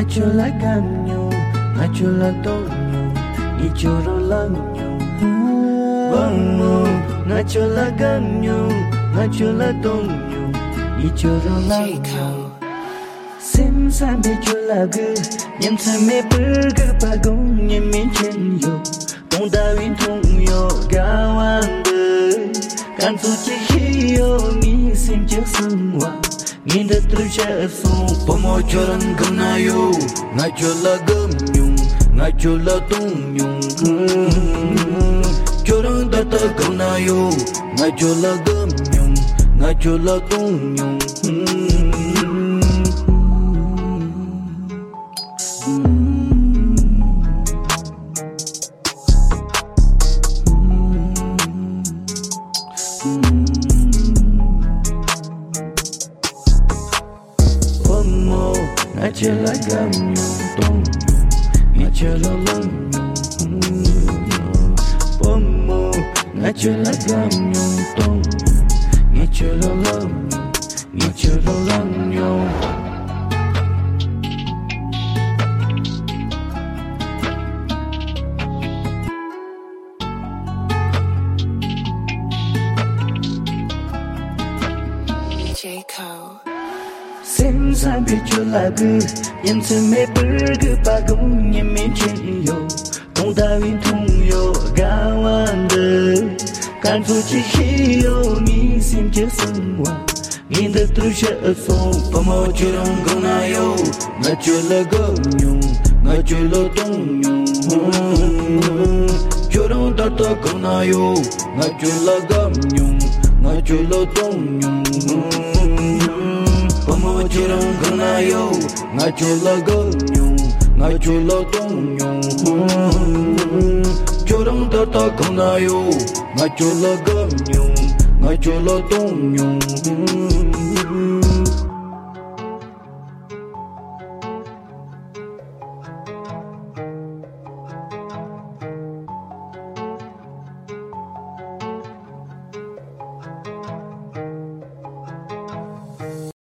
Nachola gamnyo, nachola tonyo, ichoro lanyo. Vamo, nachola gamnyo, nachola tonyo, ichoro lanyo. Sim san be chola gu, nyam san me burger pa gong nyam min chen yo. Tong da win tong yo, gawan de. Kan su chi hi yo, mi sim chek sang wa. nginda trusha su pomo choran gna yo na chola gam nyung na chola tung nyung choran da ta gna yo na chola gam nyung na chola tung nyung Omo, na chela gam nyung tong nyung, na chela lang, na chela lon yo J. Cole. Sim san bi chu la gu Yam tsu me pur gu pa gung Yam me chen yo Tong da win tung yo Ga wan de Kan fu chi hi yo Mi sim che sung wa Ngin de tru she a song Pa mo chu rong gong na yo Nga chu la go nyung Nga chu lo tong nyung Chu rong ta ta gong na yo Nga chu la gam nyung Nga chu lo tong nyung Pomo chirong gana yo, nga chula ganyong, nga chula tongyong. Churong ta gana yo, nga chula ganyong, nga chula tongyong.